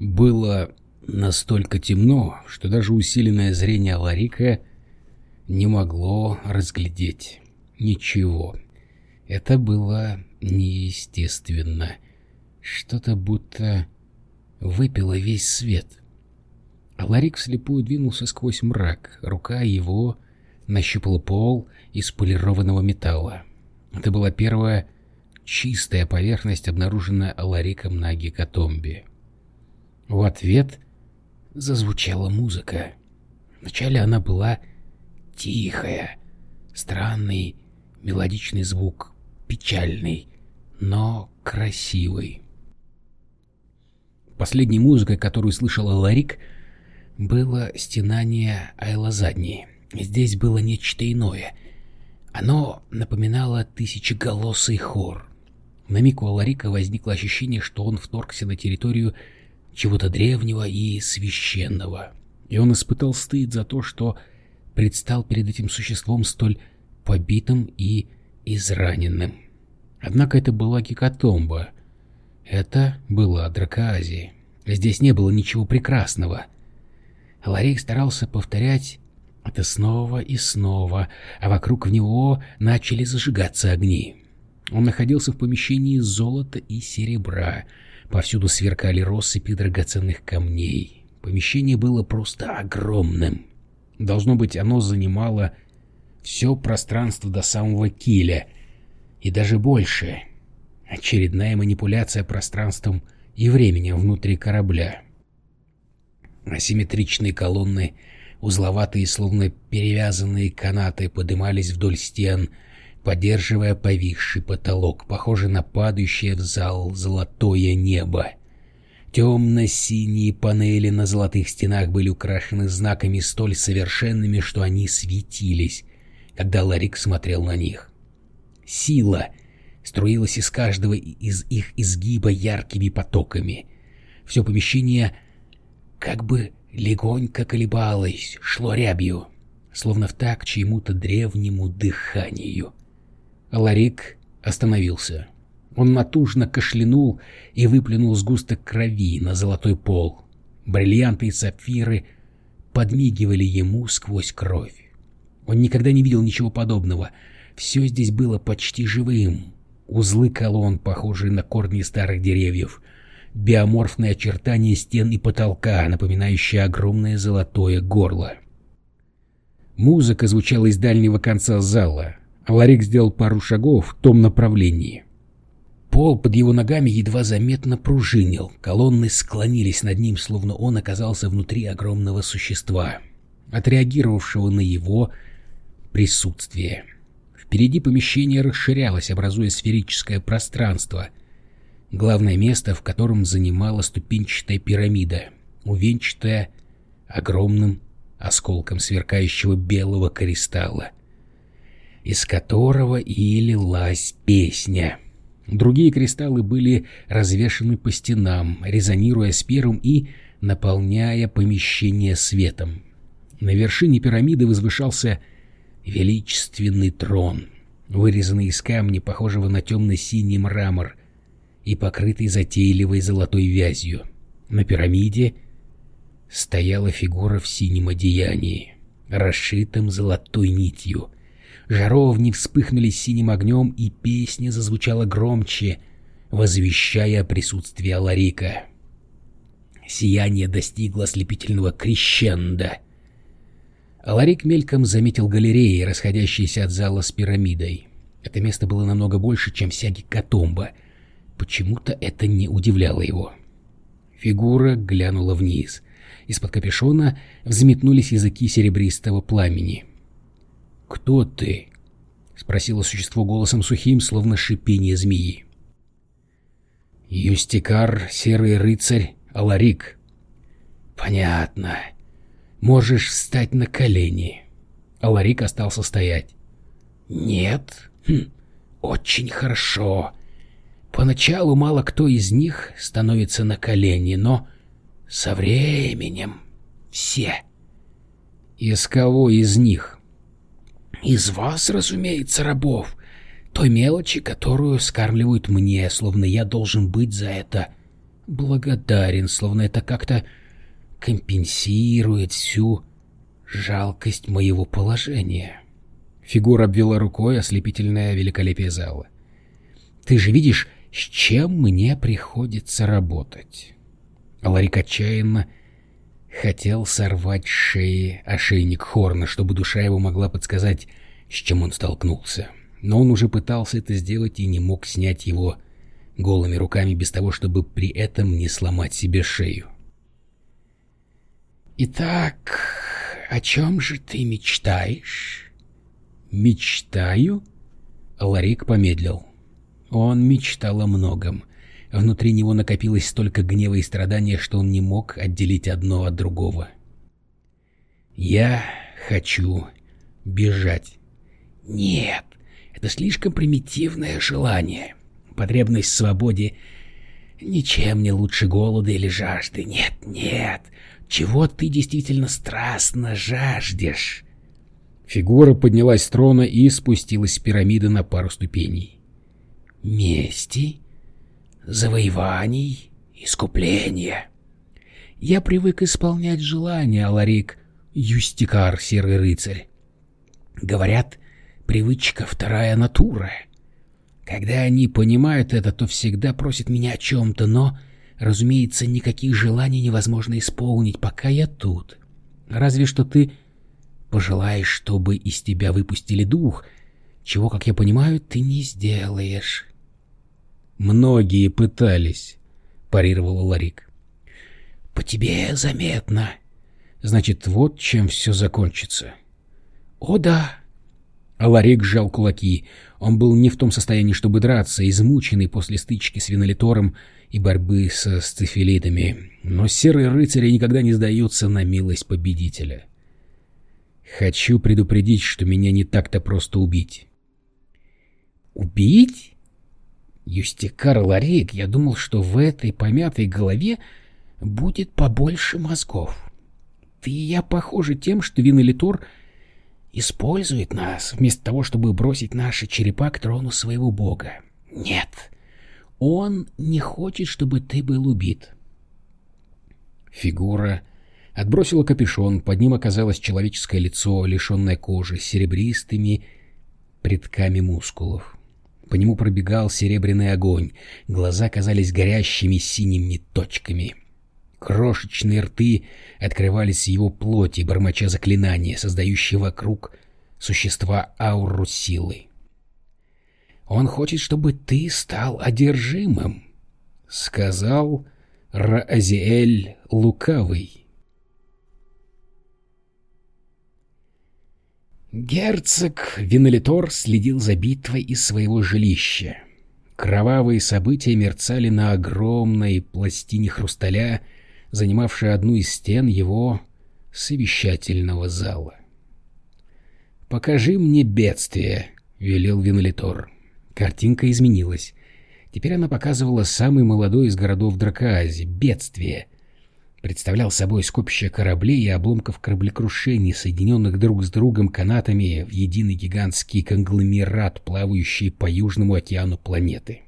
Было настолько темно, что даже усиленное зрение Ларика не могло разглядеть ничего. Это было неестественно. Что-то будто выпило весь свет. Ларик вслепую двинулся сквозь мрак. Рука его нащупала пол из полированного металла. Это была первая чистая поверхность, обнаруженная Лариком на гекатомбе. В ответ зазвучала музыка. Вначале она была тихая, странный мелодичный звук, печальный, но красивый. Последней музыкой, которую слышала Ларик, было стенание Айла Задней. Здесь было нечто иное. Оно напоминало тысячеголосый хор. На миг у Ларика возникло ощущение, что он вторгся на территорию чего-то древнего и священного. И он испытал стыд за то, что предстал перед этим существом столь побитым и израненным. Однако это была гекатомба. Это была Дракоазия. Здесь не было ничего прекрасного. Ларик старался повторять это снова и снова, а вокруг него начали зажигаться огни. Он находился в помещении золота и серебра. Повсюду сверкали россыпи драгоценных камней. Помещение было просто огромным. Должно быть, оно занимало все пространство до самого киля, и даже больше. Очередная манипуляция пространством и временем внутри корабля. Асимметричные колонны, узловатые, словно перевязанные канаты, подымались вдоль стен, поддерживая повисший потолок, похожий на падающее в зал золотое небо. Темно-синие панели на золотых стенах были украшены знаками столь совершенными, что они светились, когда Ларик смотрел на них. Сила струилась из каждого из их изгиба яркими потоками. Все помещение как бы легонько колебалось, шло рябью, словно в так чьему-то древнему дыханию. Ларик остановился. Он натужно кашлянул и выплюнул сгусток крови на золотой пол. Бриллианты и сапфиры подмигивали ему сквозь кровь. Он никогда не видел ничего подобного. Все здесь было почти живым. Узлы колонн, похожие на корни старых деревьев, биоморфные очертания стен и потолка, напоминающие огромное золотое горло. Музыка звучала из дальнего конца зала. Ларик сделал пару шагов в том направлении. Пол под его ногами едва заметно пружинил, колонны склонились над ним, словно он оказался внутри огромного существа, отреагировавшего на его присутствие. Впереди помещение расширялось, образуя сферическое пространство, главное место в котором занимала ступенчатая пирамида, увенчатая огромным осколком сверкающего белого кристалла, из которого и лилась песня — Другие кристаллы были развешаны по стенам, резонируя с первым и наполняя помещение светом. На вершине пирамиды возвышался величественный трон, вырезанный из камня, похожего на темно-синий мрамор, и покрытый затейливой золотой вязью. На пирамиде стояла фигура в синем одеянии, расшитом золотой нитью — Жаровни вспыхнули синим огнем, и песня зазвучала громче, возвещая присутствие Ларика. Сияние достигло ослепительного крещенда. Ларик мельком заметил галереи, расходящиеся от зала с пирамидой. Это место было намного больше, чем вся гекатомба. Почему-то это не удивляло его. Фигура глянула вниз. Из-под капюшона взметнулись языки серебристого пламени — «Кто ты?» — спросило существо голосом сухим, словно шипение змеи. «Юстикар, серый рыцарь, Аларик». «Понятно. Можешь встать на колени». Аларик остался стоять. «Нет? Хм, очень хорошо. Поначалу мало кто из них становится на колени, но со временем все». «Из кого из них?» Из вас, разумеется, рабов. Той мелочи, которую скармливают мне, словно я должен быть за это благодарен, словно это как-то компенсирует всю жалкость моего положения. Фигура обвела рукой ослепительное великолепие зала. Ты же видишь, с чем мне приходится работать. Ларик отчаянно хотел сорвать с шеи ошейник Хорна, чтобы душа его могла подсказать, с чем он столкнулся. Но он уже пытался это сделать и не мог снять его голыми руками без того, чтобы при этом не сломать себе шею. «Итак, о чем же ты мечтаешь?» «Мечтаю?» Ларик помедлил. Он мечтал о многом. Внутри него накопилось столько гнева и страдания, что он не мог отделить одно от другого. «Я хочу бежать». «Нет, это слишком примитивное желание. Потребность в свободе ничем не лучше голода или жажды. Нет, нет, чего ты действительно страстно жаждешь?» Фигура поднялась с трона и спустилась с пирамиды на пару ступеней. «Мести?» Завоеваний, искупления. Я привык исполнять желания, Аларик, юстикар, серый рыцарь. Говорят, привычка вторая натура. Когда они понимают это, то всегда просят меня о чем-то, но, разумеется, никаких желаний невозможно исполнить, пока я тут. Разве что ты пожелаешь, чтобы из тебя выпустили дух, чего, как я понимаю, ты не сделаешь. Многие пытались, парировал Ларик. По тебе заметно. Значит, вот чем все закончится. О да. А Ларик сжал кулаки. Он был не в том состоянии, чтобы драться, измученный после стычки с Винолитором и борьбы со сцефилитами. Но серые рыцари никогда не сдаются на милость победителя. Хочу предупредить, что меня не так-то просто убить. «Убить?» Юстикар Ларик, я думал, что в этой помятой голове будет побольше мозгов. Ты и я похожи тем, что Винолитор использует нас, вместо того, чтобы бросить наши черепа к трону своего бога. Нет, он не хочет, чтобы ты был убит. Фигура отбросила капюшон, под ним оказалось человеческое лицо, лишенное кожи, серебристыми предками мускулов. По нему пробегал серебряный огонь, глаза казались горящими синими точками. Крошечные рты открывались в его плоти, бормоча заклинания, создающие вокруг существа ауру силы. «Он хочет, чтобы ты стал одержимым», — сказал Раазиэль Лукавый. Герцог Винолитор следил за битвой из своего жилища. Кровавые события мерцали на огромной пластине хрусталя, занимавшей одну из стен его совещательного зала. «Покажи мне бедствие», — велел Винолитор. Картинка изменилась. Теперь она показывала самый молодой из городов Дракоази — бедствие, представлял собой скопище кораблей и обломков кораблекрушений, соединенных друг с другом канатами в единый гигантский конгломерат, плавающий по Южному океану планеты.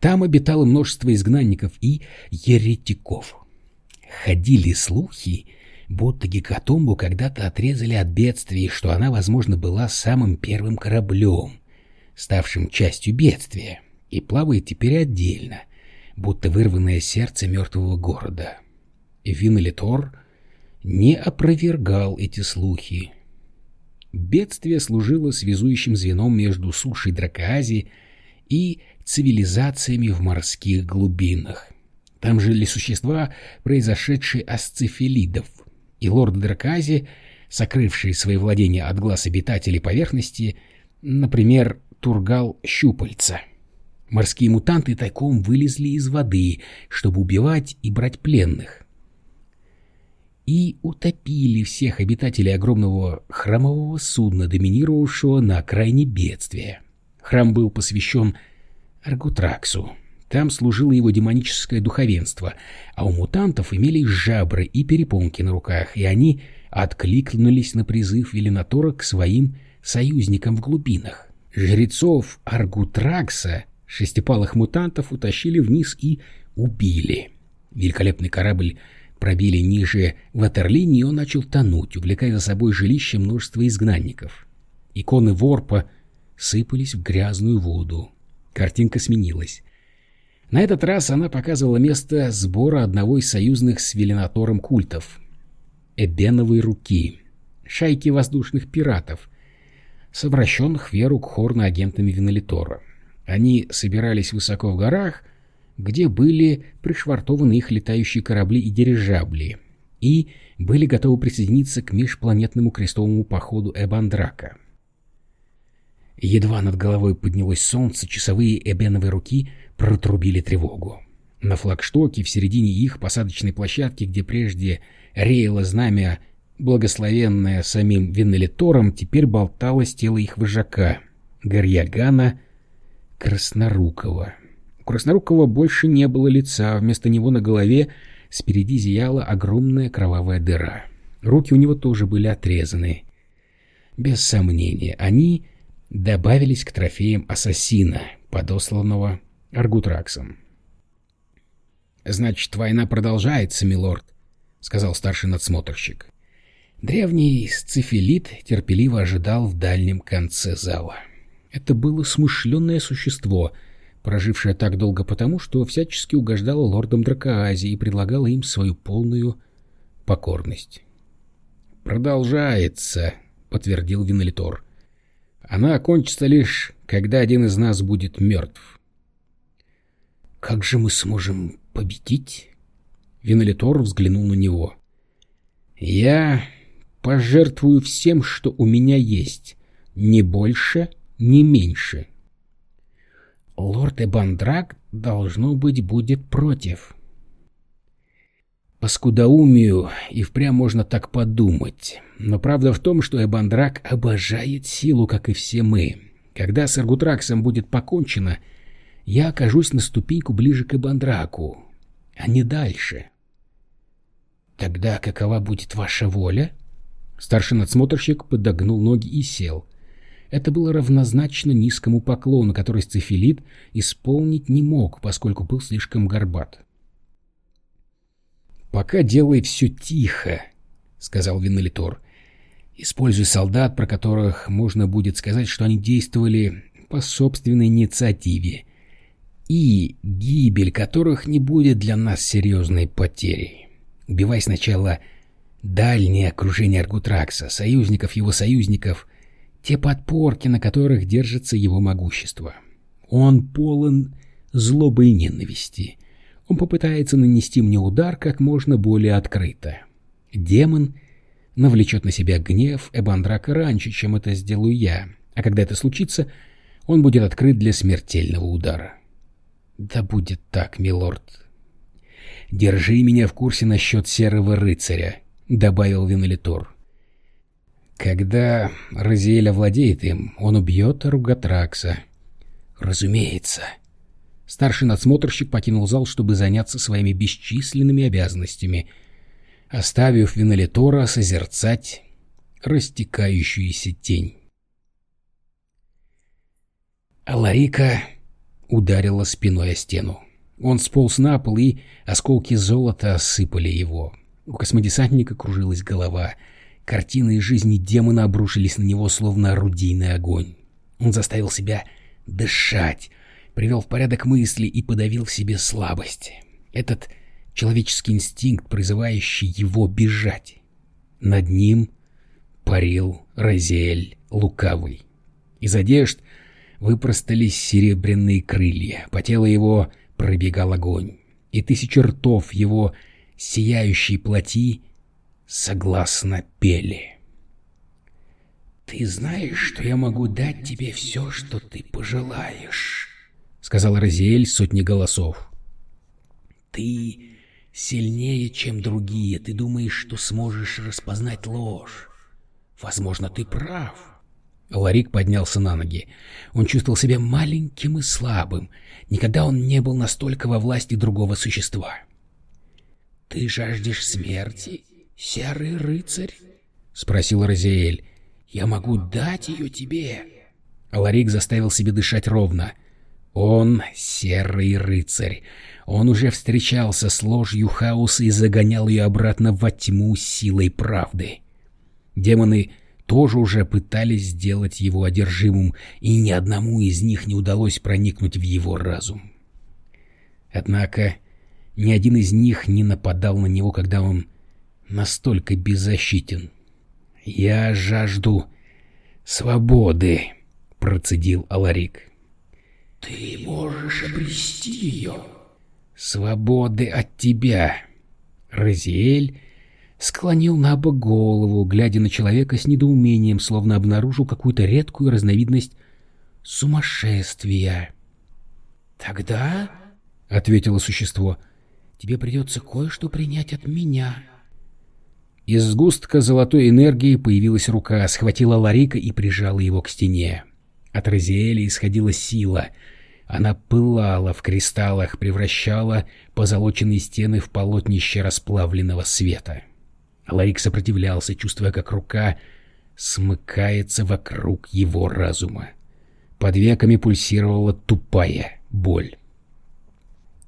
Там обитало множество изгнанников и еретиков. Ходили слухи, будто Гекатомбу когда-то отрезали от бедствия, и что она, возможно, была самым первым кораблем, ставшим частью бедствия, и плавает теперь отдельно — будто вырванное сердце мертвого города. Винолитор не опровергал эти слухи. Бедствие служило связующим звеном между сушей Дракоазии и цивилизациями в морских глубинах. Там жили существа, произошедшие от сцефилидов, и лорд Дракоази, сокрывшие свои владения от глаз обитателей поверхности, например, Тургал Щупальца — Морские мутанты тайком вылезли из воды, чтобы убивать и брать пленных. И утопили всех обитателей огромного храмового судна, доминировавшего на окраине бедствия. Храм был посвящен Аргутраксу. Там служило его демоническое духовенство, а у мутантов имелись жабры и перепонки на руках, и они откликнулись на призыв Велинатора к своим союзникам в глубинах. Жрецов Аргутракса Шестипалых мутантов утащили вниз и убили. Великолепный корабль пробили ниже ватерлинии, и он начал тонуть, увлекая за собой жилище множества изгнанников. Иконы ворпа сыпались в грязную воду. Картинка сменилась. На этот раз она показывала место сбора одного из союзных с Велинатором культов. Эбеновой руки. Шайки воздушных пиратов, совращенных веру к хорно агентами Винолитора. Они собирались высоко в горах, где были пришвартованы их летающие корабли и дирижабли, и были готовы присоединиться к межпланетному крестовому походу Эбандрака. Едва над головой поднялось солнце, часовые эбеновые руки протрубили тревогу. На флагштоке в середине их посадочной площадки, где прежде реяло знамя, благословенное самим Виннелитором, теперь болталось тело их вожака, Гарьягана Краснорукова. У Краснорукова больше не было лица, вместо него на голове спереди зияла огромная кровавая дыра. Руки у него тоже были отрезаны. Без сомнения, они добавились к трофеям ассасина, подосланного Аргутраксом. «Значит, война продолжается, милорд», — сказал старший надсмотрщик. Древний сцефилит терпеливо ожидал в дальнем конце зала. Это было смышленное существо, прожившее так долго потому, что всячески угождало лордам Дракоазии и предлагало им свою полную покорность. «Продолжается», — подтвердил Винолитор. Она окончится лишь, когда один из нас будет мертв. «Как же мы сможем победить?» Винолитор взглянул на него. «Я пожертвую всем, что у меня есть, не больше, не меньше». «Лорд Эбандрак, должно быть, будет против», по скудоумию и впрямь можно так подумать. Но правда в том, что Эбандрак обожает силу, как и все мы. Когда с Аргутраксом будет покончено, я окажусь на ступеньку ближе к Эбандраку, а не дальше. Тогда какова будет ваша воля? Старший надсмотрщик подогнул ноги и сел. Это было равнозначно низкому поклону, который Сцефилит исполнить не мог, поскольку был слишком горбат. «Пока делай все тихо», — сказал Виннелитор. «Используй солдат, про которых можно будет сказать, что они действовали по собственной инициативе, и гибель которых не будет для нас серьезной потерей. Убивай сначала дальнее окружение Аргутракса, союзников его союзников, те подпорки, на которых держится его могущество. Он полон злобы и ненависти» он попытается нанести мне удар как можно более открыто. Демон навлечет на себя гнев Эбандрака раньше, чем это сделаю я, а когда это случится, он будет открыт для смертельного удара. Да будет так, милорд. Держи меня в курсе насчет серого рыцаря, — добавил Винолитор. Когда Розиэль овладеет им, он убьет Ругатракса. Разумеется, — Старший надсмотрщик покинул зал, чтобы заняться своими бесчисленными обязанностями, оставив Винолитора созерцать растекающуюся тень. Аларика ударила спиной о стену. Он сполз на пол, и осколки золота осыпали его. У космодесантника кружилась голова. Картины из жизни демона обрушились на него, словно орудийный огонь. Он заставил себя дышать, привел в порядок мысли и подавил в себе слабость. Этот человеческий инстинкт, призывающий его бежать. Над ним парил Розель лукавый. Из одежд выпростались серебряные крылья, по телу его пробегал огонь, и тысячи ртов его сияющей плоти согласно пели. «Ты знаешь, что я могу дать тебе все, что ты пожелаешь?» сказал Розиэль сотни голосов. «Ты сильнее, чем другие. Ты думаешь, что сможешь распознать ложь. Возможно, ты прав». Ларик поднялся на ноги. Он чувствовал себя маленьким и слабым. Никогда он не был настолько во власти другого существа. «Ты жаждешь смерти, серый рыцарь?» — спросил Розиэль. «Я могу дать ее тебе». Ларик заставил себе дышать ровно — Он серый рыцарь. Он уже встречался с ложью хаоса и загонял ее обратно во тьму силой правды. Демоны тоже уже пытались сделать его одержимым, и ни одному из них не удалось проникнуть в его разум. Однако ни один из них не нападал на него, когда он настолько беззащитен. «Я жажду свободы», — процедил Аларик. «Ты можешь обрести ее». «Свободы от тебя». Розиэль склонил на бок голову, глядя на человека с недоумением, словно обнаружил какую-то редкую разновидность сумасшествия. «Тогда...» — ответило существо. «Тебе придется кое-что принять от меня». Из сгустка золотой энергии появилась рука, схватила Ларика и прижала его к стене. От Розиэля исходила сила. Она пылала в кристаллах, превращала позолоченные стены в полотнище расплавленного света. Ларик сопротивлялся, чувствуя, как рука смыкается вокруг его разума. Под веками пульсировала тупая боль.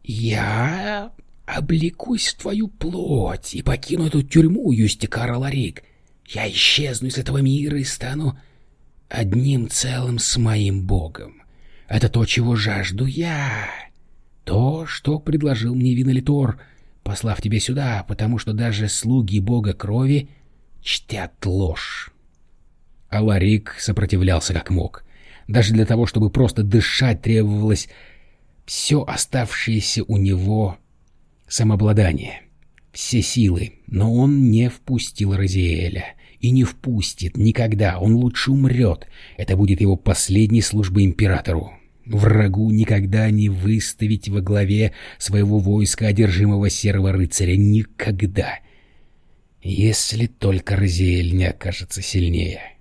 «Я облекусь в твою плоть и покину эту тюрьму, Юстикар Ларик. Я исчезну из этого мира и стану одним целым с моим богом. Это то, чего жажду я. То, что предложил мне Винолитор, послав тебя сюда, потому что даже слуги бога крови чтят ложь. А Ларик сопротивлялся как мог. Даже для того, чтобы просто дышать, требовалось все оставшееся у него самообладание, все силы, но он не впустил Розиэля. И не впустит никогда, он лучше умрет. Это будет его последней службой императору. Врагу никогда не выставить во главе своего войска одержимого серого рыцаря. Никогда. Если только Розиэль не окажется сильнее.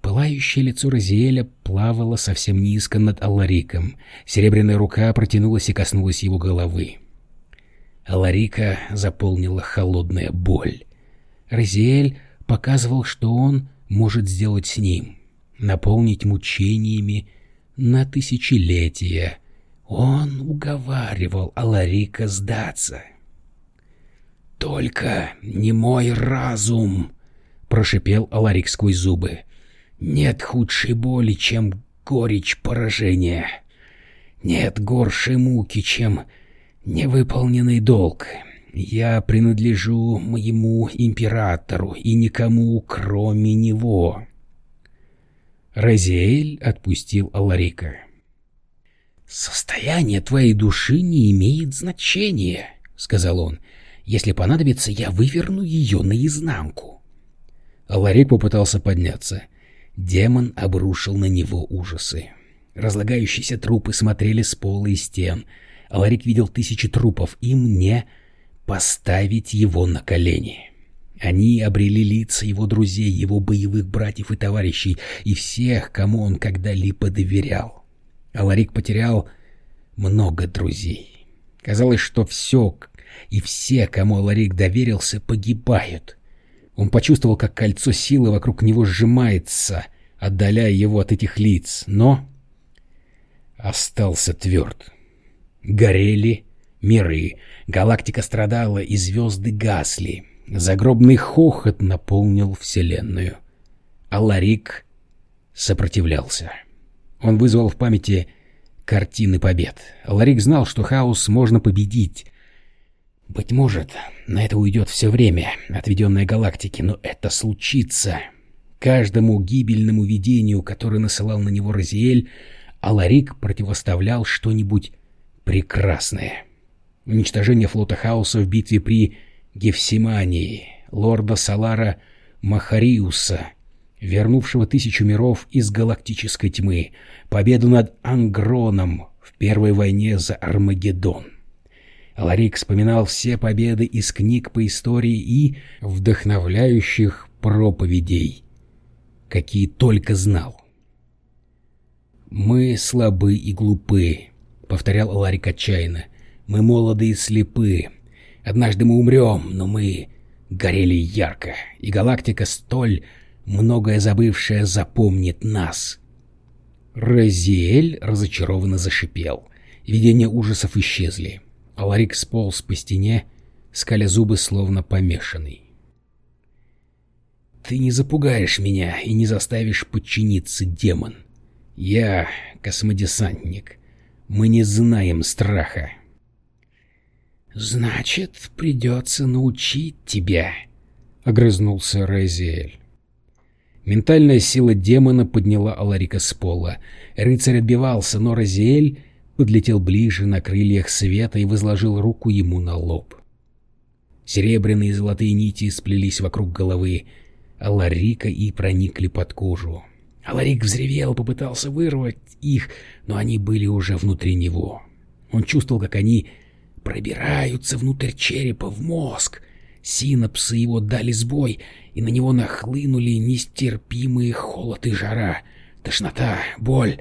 Пылающее лицо Розиэля плавало совсем низко над Аллариком. Серебряная рука протянулась и коснулась его головы. Аларика заполнила холодная боль. Розиэль показывал, что он может сделать с ним. Наполнить мучениями на тысячелетия. Он уговаривал Аларика сдаться. «Только не мой разум!» — прошипел Аларик сквозь зубы. Нет худшей боли, чем горечь поражения. Нет горшей муки, чем невыполненный долг. Я принадлежу моему императору и никому, кроме него. Розиэль отпустил Аларика. «Состояние твоей души не имеет значения», — сказал он. «Если понадобится, я выверну ее наизнанку». Аларик попытался подняться — Демон обрушил на него ужасы. Разлагающиеся трупы смотрели с пола и стен. Аларик видел тысячи трупов, им не поставить его на колени. Они обрели лица его друзей, его боевых братьев и товарищей, и всех, кому он когда-либо доверял. Аларик потерял много друзей. Казалось, что все и все, кому Аларик доверился, погибают. Он почувствовал, как кольцо силы вокруг него сжимается, отдаляя его от этих лиц, но остался тверд. Горели миры, галактика страдала, и звезды гасли. Загробный хохот наполнил Вселенную. А Ларик сопротивлялся. Он вызвал в памяти картины побед. Ларик знал, что хаос можно победить, быть может, на это уйдет все время, отведенное галактике, но это случится. Каждому гибельному видению, которое насылал на него Розиэль, Аларик противоставлял что-нибудь прекрасное. Уничтожение флота Хаоса в битве при Гефсимании, лорда Салара Махариуса, вернувшего тысячу миров из галактической тьмы, победу над Ангроном в первой войне за Армагеддон. Ларик вспоминал все победы из книг по истории и вдохновляющих проповедей, какие только знал. «Мы слабы и глупы», — повторял Ларик отчаянно. «Мы молоды и слепы. Однажды мы умрем, но мы горели ярко, и галактика столь многое забывшая запомнит нас». Розиэль разочарованно зашипел. Видения ужасов исчезли. А Ларик сполз по стене, скаля зубы, словно помешанный. «Ты не запугаешь меня и не заставишь подчиниться, демон. Я космодесантник. Мы не знаем страха». «Значит, придется научить тебя», — огрызнулся Розиэль. Ментальная сила демона подняла Аларика с пола. Рыцарь отбивался, но Розиэль подлетел ближе на крыльях света и возложил руку ему на лоб. Серебряные и золотые нити сплелись вокруг головы Аларика и проникли под кожу. Аларик взревел, попытался вырвать их, но они были уже внутри него. Он чувствовал, как они пробираются внутрь черепа, в мозг. Синапсы его дали сбой, и на него нахлынули нестерпимые холод и жара, тошнота, боль,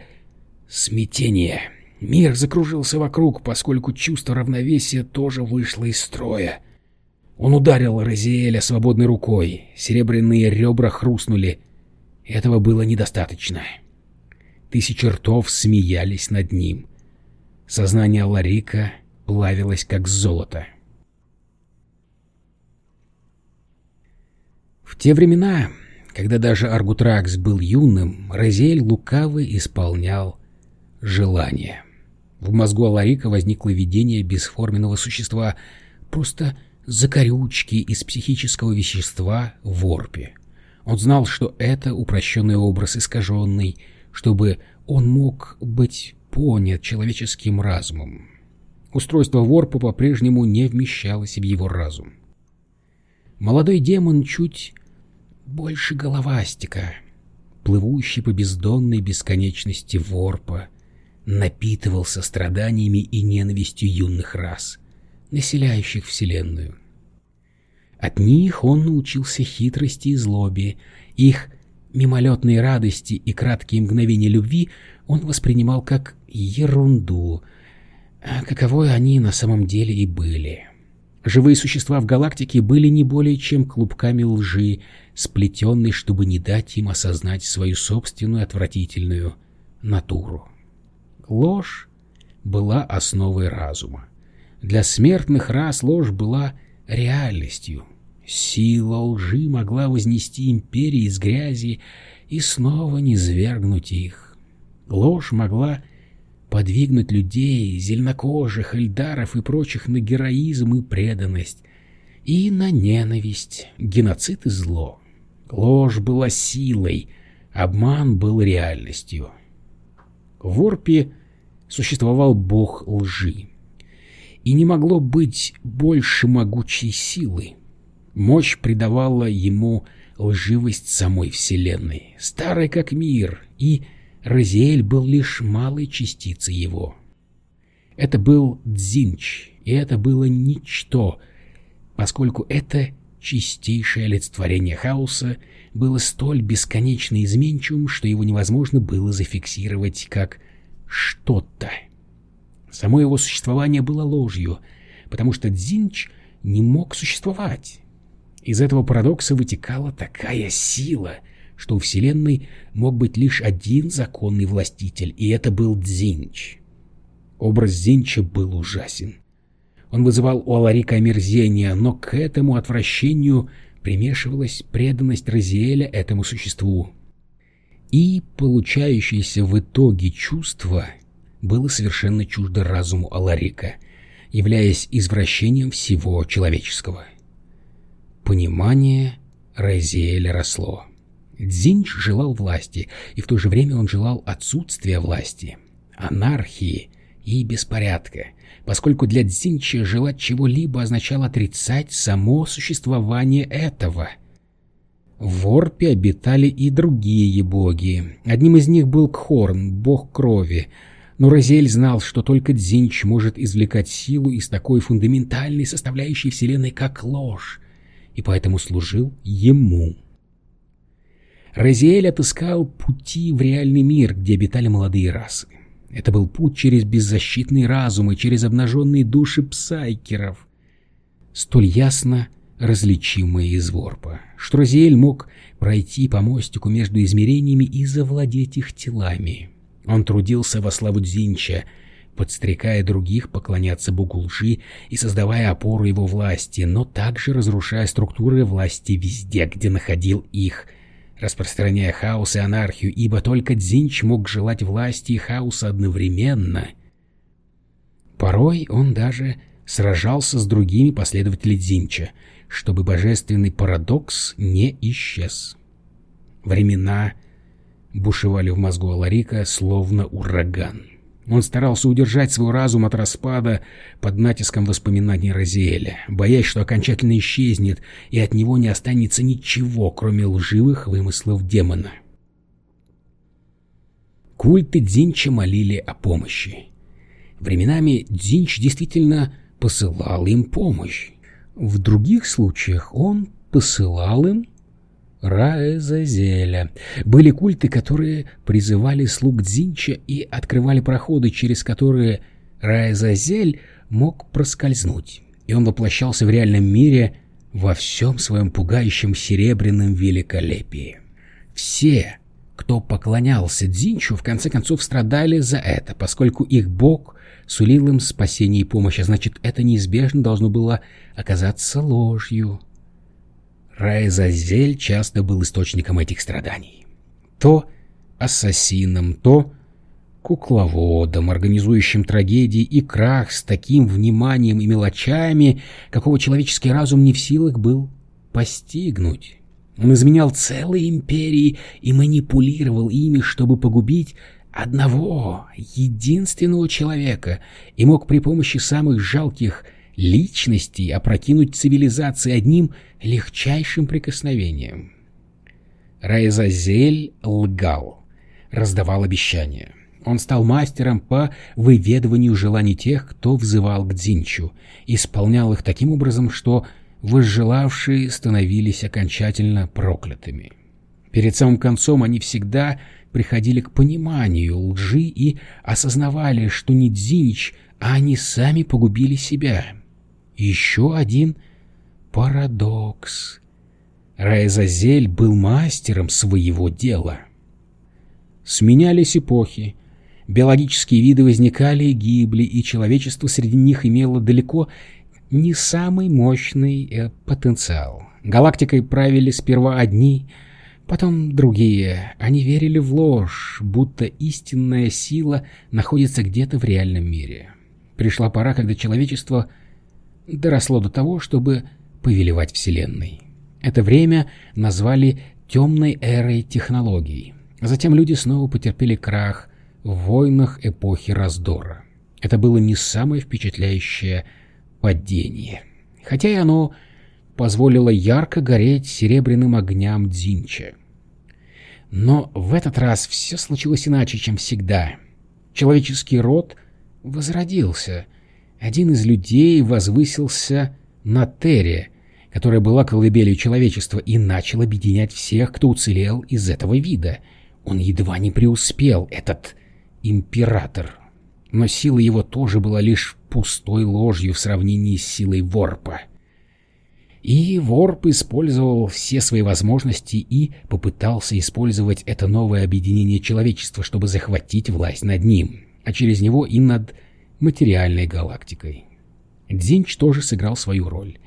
смятение. Мир закружился вокруг, поскольку чувство равновесия тоже вышло из строя. Он ударил Розиэля свободной рукой, серебряные ребра хрустнули. Этого было недостаточно. Тысячи ртов смеялись над ним. Сознание Ларика плавилось, как золото. В те времена, когда даже Аргутракс был юным, Розель лукаво исполнял желание. В мозгу Аларика возникло видение бесформенного существа, просто закорючки из психического вещества в орпе. Он знал, что это упрощенный образ, искаженный, чтобы он мог быть понят человеческим разумом. Устройство ворпа по-прежнему не вмещалось в его разум. Молодой демон чуть больше головастика, плывущий по бездонной бесконечности ворпа, напитывался страданиями и ненавистью юных рас, населяющих Вселенную. От них он научился хитрости и злобе, их мимолетные радости и краткие мгновения любви он воспринимал как ерунду, а каковой они на самом деле и были. Живые существа в галактике были не более чем клубками лжи, сплетенной, чтобы не дать им осознать свою собственную отвратительную натуру. Ложь была основой разума. Для смертных рас ложь была реальностью. Сила лжи могла вознести империи из грязи и снова низвергнуть их. Ложь могла подвигнуть людей, зеленокожих, эльдаров и прочих на героизм и преданность, и на ненависть, геноцид и зло. Ложь была силой, обман был реальностью. В Орпе существовал бог лжи. И не могло быть больше могучей силы. Мощь придавала ему лживость самой Вселенной, старой как мир, и Розиэль был лишь малой частицей его. Это был Дзинч, и это было ничто, поскольку это чистейшее олицетворение хаоса было столь бесконечно изменчивым, что его невозможно было зафиксировать как что-то. Само его существование было ложью, потому что Дзинч не мог существовать. Из этого парадокса вытекала такая сила — что у Вселенной мог быть лишь один законный властитель, и это был Дзинч. Образ Дзинча был ужасен. Он вызывал у Аларика омерзение, но к этому отвращению примешивалась преданность Розиэля этому существу. И получающееся в итоге чувство было совершенно чуждо разуму Аларика, являясь извращением всего человеческого. Понимание Розиэля росло. Дзинч желал власти, и в то же время он желал отсутствия власти, анархии и беспорядка, поскольку для Дзинча желать чего-либо означало отрицать само существование этого. В Орпе обитали и другие боги. Одним из них был Кхорн, бог крови, но Розель знал, что только Дзинч может извлекать силу из такой фундаментальной составляющей Вселенной, как ложь, и поэтому служил ему. Розиэль отыскал пути в реальный мир, где обитали молодые расы. Это был путь через беззащитный разум и через обнаженные души псайкеров, столь ясно различимые из ворпа, что Розиэль мог пройти по мостику между измерениями и завладеть их телами. Он трудился во славу Дзинча, подстрекая других поклоняться богу лжи и создавая опору его власти, но также разрушая структуры власти везде, где находил их, распространяя хаос и анархию, ибо только Дзинч мог желать власти и хаоса одновременно. Порой он даже сражался с другими последователями Дзинча, чтобы божественный парадокс не исчез. Времена бушевали в мозгу Аларика словно ураган. Он старался удержать свой разум от распада под натиском воспоминаний Розиэля, боясь, что окончательно исчезнет, и от него не останется ничего, кроме лживых вымыслов демона. Культы Дзинча молили о помощи. Временами Дзинч действительно посылал им помощь. В других случаях он посылал им Раэзазеля. Были культы, которые призывали слуг Дзинча и открывали проходы, через которые Раэзазель мог проскользнуть. И он воплощался в реальном мире во всем своем пугающем серебряном великолепии. Все, кто поклонялся Дзинчу, в конце концов страдали за это, поскольку их бог сулил им спасение и помощь, а значит, это неизбежно должно было оказаться ложью. Райзазель часто был источником этих страданий. То ассасином, то кукловодом, организующим трагедии и крах с таким вниманием и мелочами, какого человеческий разум не в силах был постигнуть. Он изменял целые империи и манипулировал ими, чтобы погубить одного, единственного человека, и мог при помощи самых жалких личностей опрокинуть цивилизации одним легчайшим прикосновением. Райзазель лгал, раздавал обещания. Он стал мастером по выведыванию желаний тех, кто взывал к Дзинчу, исполнял их таким образом, что возжелавшие становились окончательно проклятыми. Перед самым концом они всегда приходили к пониманию лжи и осознавали, что не Дзинч, а они сами погубили себя. Еще один парадокс. Райзазель был мастером своего дела. Сменялись эпохи. Биологические виды возникали и гибли, и человечество среди них имело далеко не самый мощный э, потенциал. Галактикой правили сперва одни, потом другие. Они верили в ложь, будто истинная сила находится где-то в реальном мире. Пришла пора, когда человечество доросло до того, чтобы повелевать Вселенной. Это время назвали темной эрой технологий. Затем люди снова потерпели крах в войнах эпохи раздора. Это было не самое впечатляющее падение, хотя и оно позволило ярко гореть серебряным огням Дзинча. Но в этот раз все случилось иначе, чем всегда. Человеческий род возродился — один из людей возвысился на Терре, которая была колыбелью человечества, и начал объединять всех, кто уцелел из этого вида. Он едва не преуспел, этот император. Но сила его тоже была лишь пустой ложью в сравнении с силой Ворпа. И Ворп использовал все свои возможности и попытался использовать это новое объединение человечества, чтобы захватить власть над ним, а через него и над материальной галактикой. Дзинч тоже сыграл свою роль.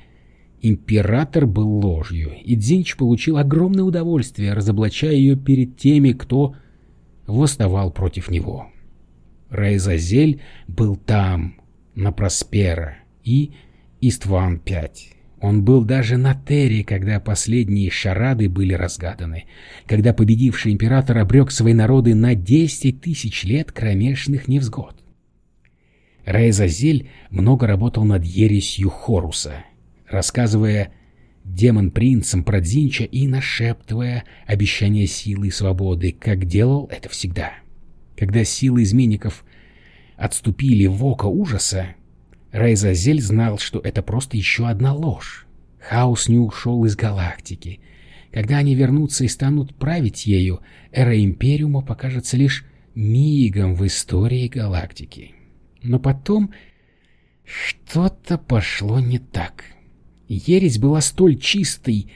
Император был ложью, и Дзинч получил огромное удовольствие, разоблачая ее перед теми, кто восставал против него. Райзазель был там, на Проспера и Истван-5. Он был даже на Терре, когда последние шарады были разгаданы, когда победивший император обрек свои народы на десять тысяч лет кромешных невзгод. Райзазель много работал над ересью Хоруса, рассказывая демон-принцам про Дзинча и нашептывая обещания силы и свободы, как делал это всегда. Когда силы изменников отступили в око ужаса, Райзазель знал, что это просто еще одна ложь. Хаос не ушел из галактики. Когда они вернутся и станут править ею, эра Империума покажется лишь мигом в истории галактики. Но потом что-то пошло не так. Ересь была столь чистой,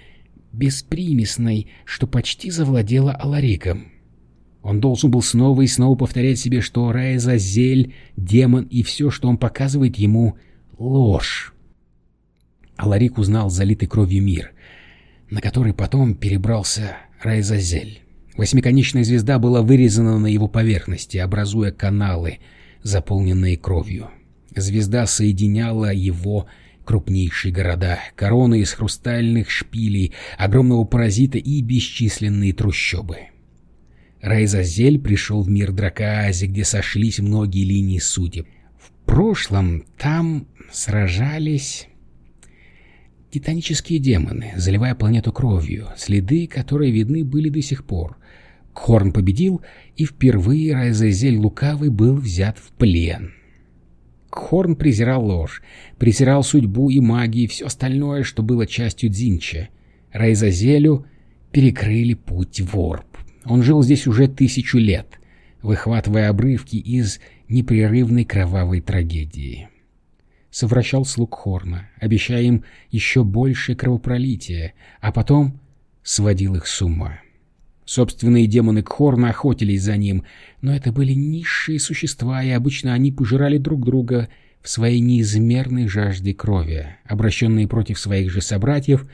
беспримесной, что почти завладела Алариком. Он должен был снова и снова повторять себе, что Райзазель — демон, и все, что он показывает ему — ложь. Аларик узнал залитый кровью мир, на который потом перебрался Райзазель. Восьмиконечная звезда была вырезана на его поверхности, образуя каналы, заполненные кровью. Звезда соединяла его крупнейшие города, короны из хрустальных шпилей, огромного паразита и бесчисленные трущобы. Райзазель пришел в мир Дракоази, где сошлись многие линии судеб. В прошлом там сражались титанические демоны, заливая планету кровью, следы которые видны были до сих пор. Хорн победил, и впервые Райзазель Лукавый был взят в плен. Хорн презирал ложь, презирал судьбу и магию и все остальное, что было частью Дзинча. Райзазелю перекрыли путь в Орб. Он жил здесь уже тысячу лет, выхватывая обрывки из непрерывной кровавой трагедии. Совращал слуг Хорна, обещая им еще большее кровопролитие, а потом сводил их с ума. Собственные демоны Кхорна охотились за ним, но это были низшие существа, и обычно они пожирали друг друга в своей неизмерной жажде крови, обращенные против своих же собратьев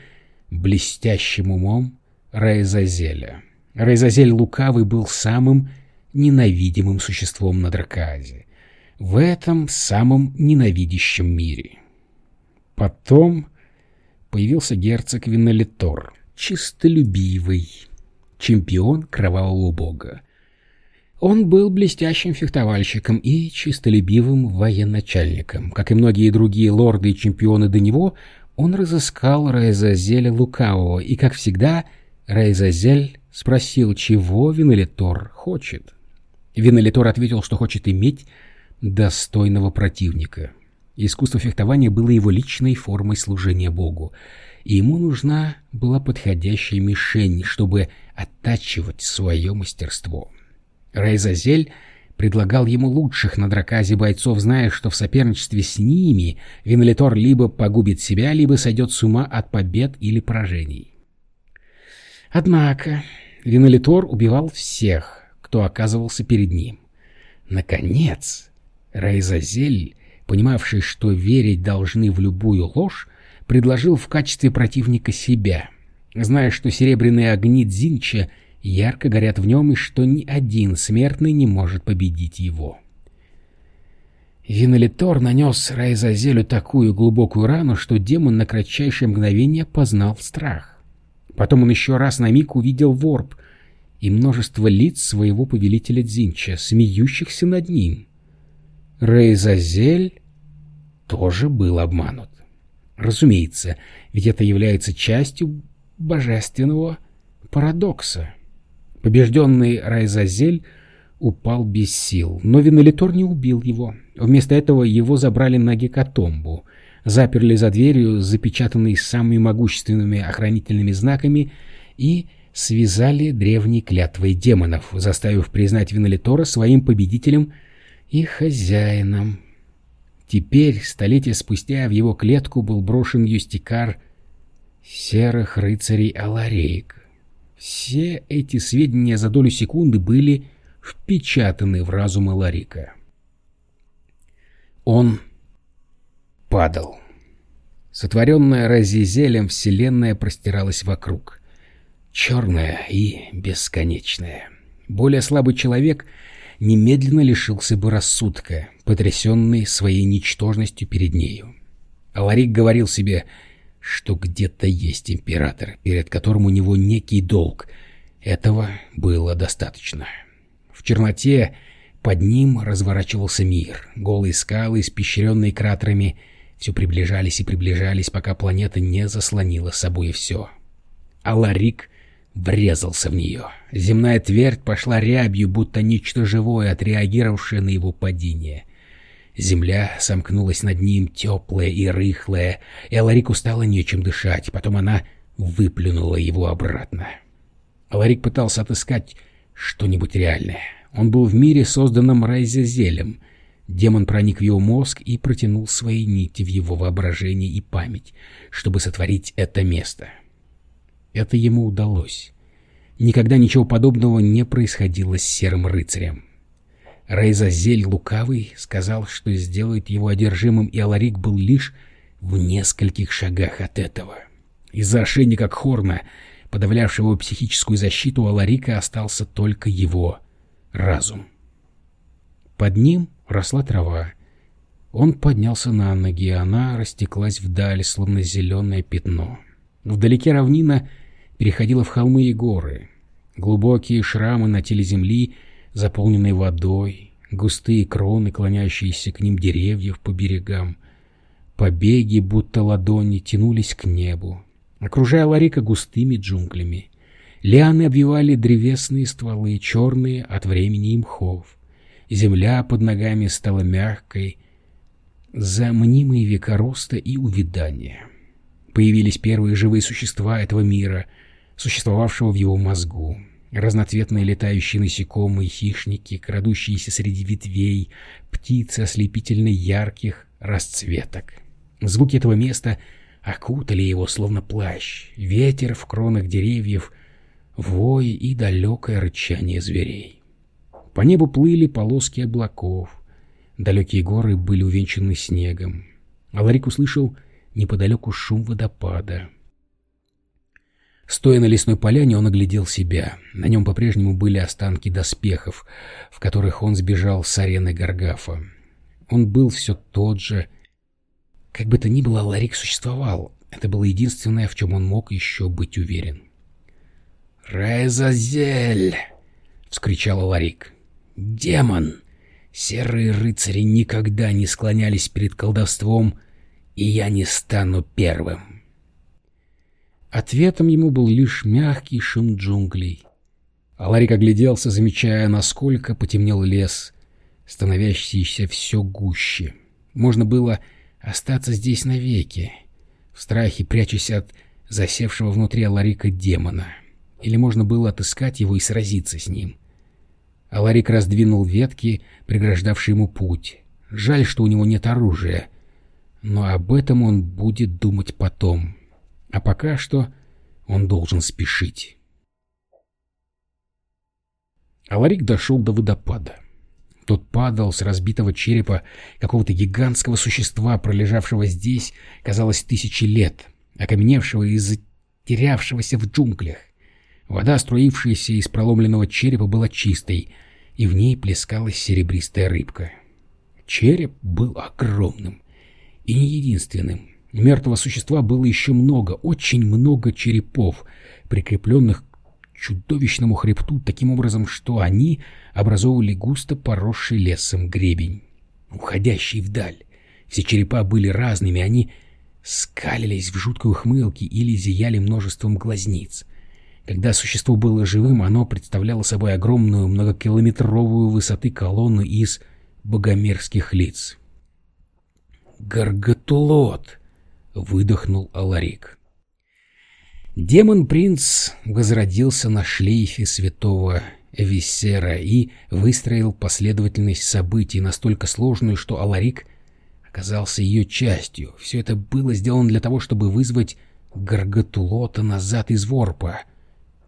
блестящим умом Рейзазеля. Рейзазель Лукавый был самым ненавидимым существом на Драказе, в этом самом ненавидящем мире. Потом появился герцог Винолитор, чистолюбивый, чемпион кровавого бога. Он был блестящим фехтовальщиком и чистолюбивым военачальником. Как и многие другие лорды и чемпионы до него, он разыскал Рейзазеля Лукавого, и, как всегда, Рейзазель спросил, чего Винолитор хочет. Винолитор ответил, что хочет иметь достойного противника. Искусство фехтования было его личной формой служения Богу, и ему нужна была подходящая мишень, чтобы оттачивать свое мастерство. Рейзазель предлагал ему лучших на драказе бойцов, зная, что в соперничестве с ними Винолитор либо погубит себя, либо сойдет с ума от побед или поражений. Однако Винолитор убивал всех, кто оказывался перед ним. Наконец, Рейзазель, понимавший, что верить должны в любую ложь, предложил в качестве противника себя, зная, что серебряные огни Дзинча ярко горят в нем и что ни один смертный не может победить его. Винолитор нанес Райзазелю такую глубокую рану, что демон на кратчайшее мгновение познал страх. Потом он еще раз на миг увидел ворп и множество лиц своего повелителя Дзинча, смеющихся над ним. Рейзазель тоже был обманут. Разумеется, ведь это является частью божественного парадокса. Побежденный Райзазель упал без сил, но Винолитор не убил его. Вместо этого его забрали на Гекатомбу, заперли за дверью, запечатанной самыми могущественными охранительными знаками, и связали древней клятвой демонов, заставив признать Винолитора своим победителем и хозяином. Теперь, столетия спустя, в его клетку был брошен юстикар серых рыцарей Аларейк. Все эти сведения за долю секунды были впечатаны в разум Аларика. Он падал. Сотворенная Разизелем вселенная простиралась вокруг. Черная и бесконечная. Более слабый человек немедленно лишился бы рассудка, потрясенный своей ничтожностью перед нею. Аларик говорил себе что где-то есть император, перед которым у него некий долг. Этого было достаточно. В черноте под ним разворачивался мир. Голые скалы, испещренные кратерами, все приближались и приближались, пока планета не заслонила собой все. А Ларик врезался в нее. Земная твердь пошла рябью, будто нечто живое, отреагировавшее на его падение — Земля сомкнулась над ним, теплая и рыхлая, и Аларику стало нечем дышать, потом она выплюнула его обратно. Аларик пытался отыскать что-нибудь реальное. Он был в мире, созданном Райзезелем. Демон проник в его мозг и протянул свои нити в его воображение и память, чтобы сотворить это место. Это ему удалось. Никогда ничего подобного не происходило с серым рыцарем. Рейзазель Лукавый сказал, что сделает его одержимым, и Аларик был лишь в нескольких шагах от этого. Из-за ошейника Хорна, подавлявшего его психическую защиту, у Аларика остался только его разум. Под ним росла трава. Он поднялся на ноги, и она растеклась вдаль, словно зеленое пятно. Вдалеке равнина переходила в холмы и горы. Глубокие шрамы на теле земли, заполненные водой, густые кроны, клонящиеся к ним деревьев по берегам. Побеги, будто ладони, тянулись к небу, окружая Ларика густыми джунглями. Лианы обвивали древесные стволы, черные от времени и мхов. Земля под ногами стала мягкой, за мнимые века роста и увядания. Появились первые живые существа этого мира, существовавшего в его мозгу. Разноцветные летающие насекомые, хищники, крадущиеся среди ветвей, птицы ослепительно ярких расцветок. Звуки этого места окутали его, словно плащ. Ветер в кронах деревьев, вой и далекое рычание зверей. По небу плыли полоски облаков. Далекие горы были увенчаны снегом. Аларик услышал неподалеку шум водопада. Стоя на лесной поляне, он оглядел себя. На нем по-прежнему были останки доспехов, в которых он сбежал с арены Гаргафа. Он был все тот же. Как бы то ни было, Ларик существовал. Это было единственное, в чем он мог еще быть уверен. «Райзазель!» — вскричал Ларик. Демон! Серые рыцари никогда не склонялись перед колдовством, и я не стану первым. Ответом ему был лишь мягкий шум джунглей. Аларик огляделся, замечая, насколько потемнел лес, становящийся все гуще. Можно было остаться здесь навеки, в страхе прячась от засевшего внутри Аларика демона. Или можно было отыскать его и сразиться с ним. Аларик раздвинул ветки, преграждавшие ему путь. Жаль, что у него нет оружия. Но об этом он будет думать потом. А пока что он должен спешить. Аларик дошел до водопада. Тот падал с разбитого черепа какого-то гигантского существа, пролежавшего здесь, казалось, тысячи лет, окаменевшего и затерявшегося в джунглях. Вода, струившаяся из проломленного черепа, была чистой, и в ней плескалась серебристая рыбка. Череп был огромным и не единственным. Мертвого существа было еще много, очень много черепов, прикрепленных к чудовищному хребту таким образом, что они образовывали густо поросший лесом гребень, уходящий вдаль. Все черепа были разными, они скалились в жуткой ухмылке или зияли множеством глазниц. Когда существо было живым, оно представляло собой огромную многокилометровую высоты колонну из богомерзких лиц. «Гаргатулот!» — выдохнул Аларик. Демон-принц возродился на шлейфе святого Виссера и выстроил последовательность событий настолько сложную, что Аларик оказался ее частью. Все это было сделано для того, чтобы вызвать Гаргатулота назад из Ворпа —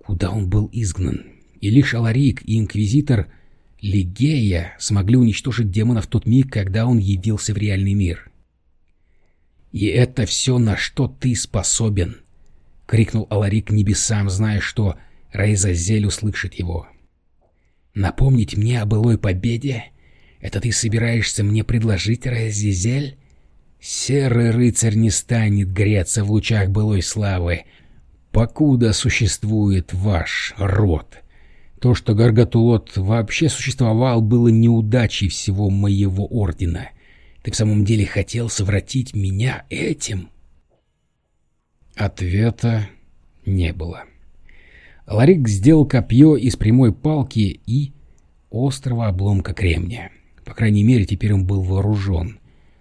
куда он был изгнан. И лишь Аларик и Инквизитор Лигея смогли уничтожить демона в тот миг, когда он явился в реальный мир. «И это все, на что ты способен!» — крикнул Аларик небесам, зная, что Рейзазель услышит его. «Напомнить мне о былой победе? Это ты собираешься мне предложить, Рейзазель?» Серый рыцарь не станет греться в лучах былой славы, покуда существует ваш род. То, что Гаргатулот вообще существовал, было неудачей всего моего ордена. Ты в самом деле хотел совратить меня этим?» Ответа не было. Ларик сделал копье из прямой палки и острого обломка кремния. По крайней мере, теперь он был вооружен.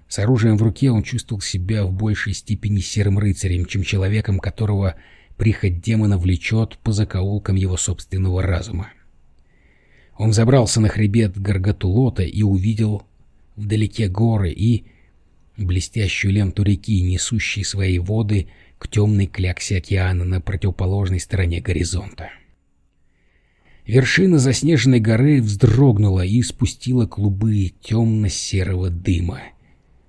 С оружием в руке он чувствовал себя в большей степени серым рыцарем, чем человеком, которого прихоть демона влечет по закоулкам его собственного разума. Он забрался на хребет Гаргатулота и увидел вдалеке горы и блестящую ленту реки, несущей свои воды к темной кляксе океана на противоположной стороне горизонта. Вершина заснеженной горы вздрогнула и спустила клубы темно-серого дыма.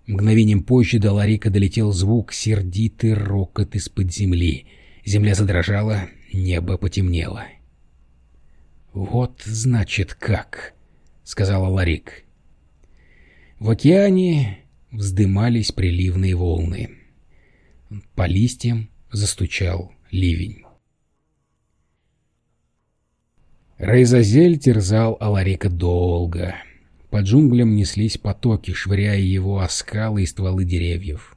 Мгновением позже до Ларика долетел звук сердитый рокот из-под земли. Земля задрожала, небо потемнело. «Вот, значит, как», — сказала Ларик. В океане вздымались приливные волны. По листьям застучал ливень. Рейзазель терзал Аларика долго. По джунглям неслись потоки, швыряя его о скалы и стволы деревьев.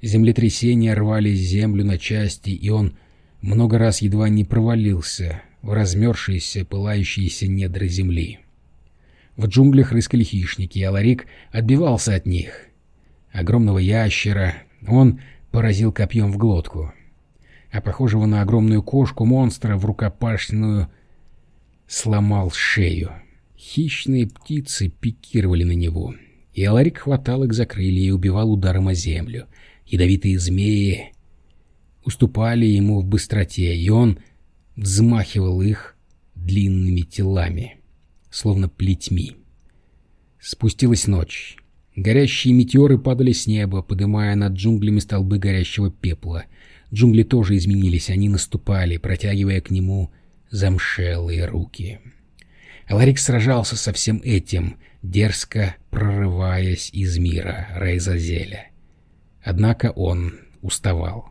Землетрясения рвали землю на части, и он много раз едва не провалился в размерзшиеся, пылающиеся недры земли. В джунглях рыскали хищники, и Аларик отбивался от них. Огромного ящера он поразил копьем в глотку, а похожего на огромную кошку монстра в рукопашную сломал шею. Хищные птицы пикировали на него, и Аларик хватал их за крылья и убивал ударом о землю. Ядовитые змеи уступали ему в быстроте, и он взмахивал их длинными телами, словно плетьми. Спустилась ночь. Горящие метеоры падали с неба, подымая над джунглями столбы горящего пепла. Джунгли тоже изменились, они наступали, протягивая к нему замшелые руки. Ларик сражался со всем этим, дерзко прорываясь из мира Рейзазеля. Однако он уставал.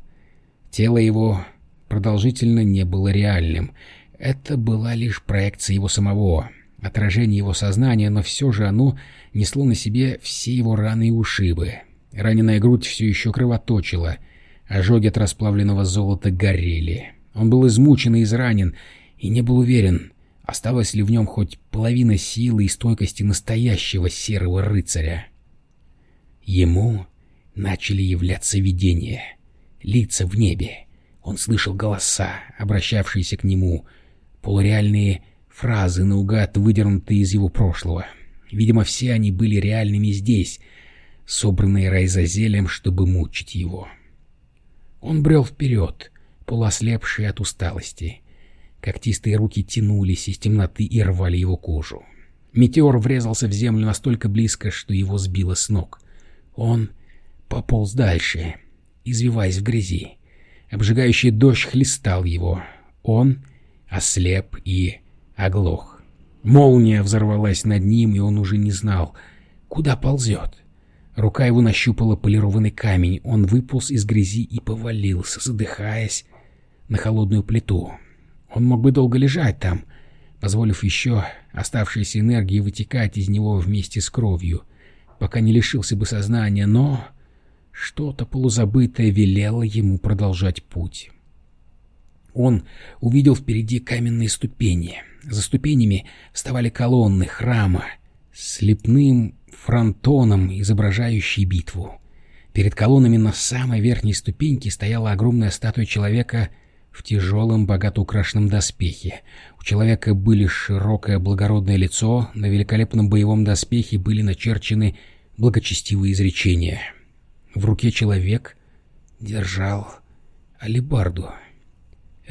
Тело его продолжительно не было реальным. Это была лишь проекция его самого, отражение его сознания, но все же оно несло на себе все его раны и ушибы. Раненая грудь все еще кровоточила, ожоги от расплавленного золота горели. Он был измучен и изранен, и не был уверен, осталась ли в нем хоть половина силы и стойкости настоящего серого рыцаря. Ему начали являться видения, лица в небе. Он слышал голоса, обращавшиеся к нему, полуреальные фразы, наугад выдернутые из его прошлого. Видимо, все они были реальными здесь, собранные Райзазелем, чтобы мучить его. Он брел вперед, полуослепший от усталости. Когтистые руки тянулись из темноты и рвали его кожу. Метеор врезался в землю настолько близко, что его сбило с ног. Он пополз дальше, извиваясь в грязи. Обжигающий дождь хлестал его. Он ослеп и оглох. Молния взорвалась над ним, и он уже не знал, куда ползет. Рука его нащупала полированный камень, он выполз из грязи и повалился, задыхаясь на холодную плиту. Он мог бы долго лежать там, позволив еще оставшейся энергии вытекать из него вместе с кровью, пока не лишился бы сознания, но что-то полузабытое велело ему продолжать путь. Он увидел впереди каменные ступени. За ступенями вставали колонны храма с лепным фронтоном, изображающий битву. Перед колоннами на самой верхней ступеньке стояла огромная статуя человека в тяжелом, богато украшенном доспехе. У человека были широкое благородное лицо, на великолепном боевом доспехе были начерчены благочестивые изречения. В руке человек держал алебарду.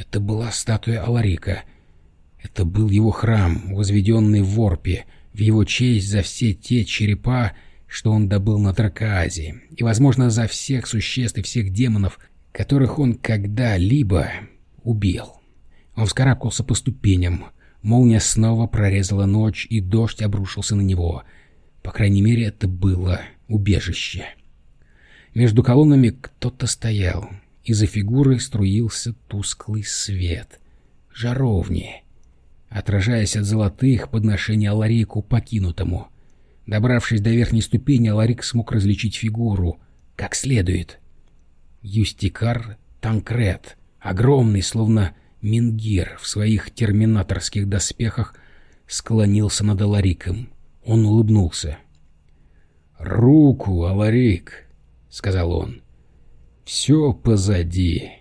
Это была статуя Аларика. Это был его храм, возведенный в Ворпе, в его честь за все те черепа, что он добыл на Дракаазе, и, возможно, за всех существ и всех демонов, которых он когда-либо убил. Он вскарабкался по ступеням. Молния снова прорезала ночь, и дождь обрушился на него. По крайней мере, это было убежище. Между колоннами кто-то стоял. Из-за фигуры струился тусклый свет. Жаровни. Отражаясь от золотых подношений Аларику покинутому. Добравшись до верхней ступени, Аларик смог различить фигуру как следует. Юстикар Танкрет, огромный, словно Мингир в своих терминаторских доспехах, склонился над Алариком. Он улыбнулся. «Руку, Аларик!» — сказал он. «Все позади».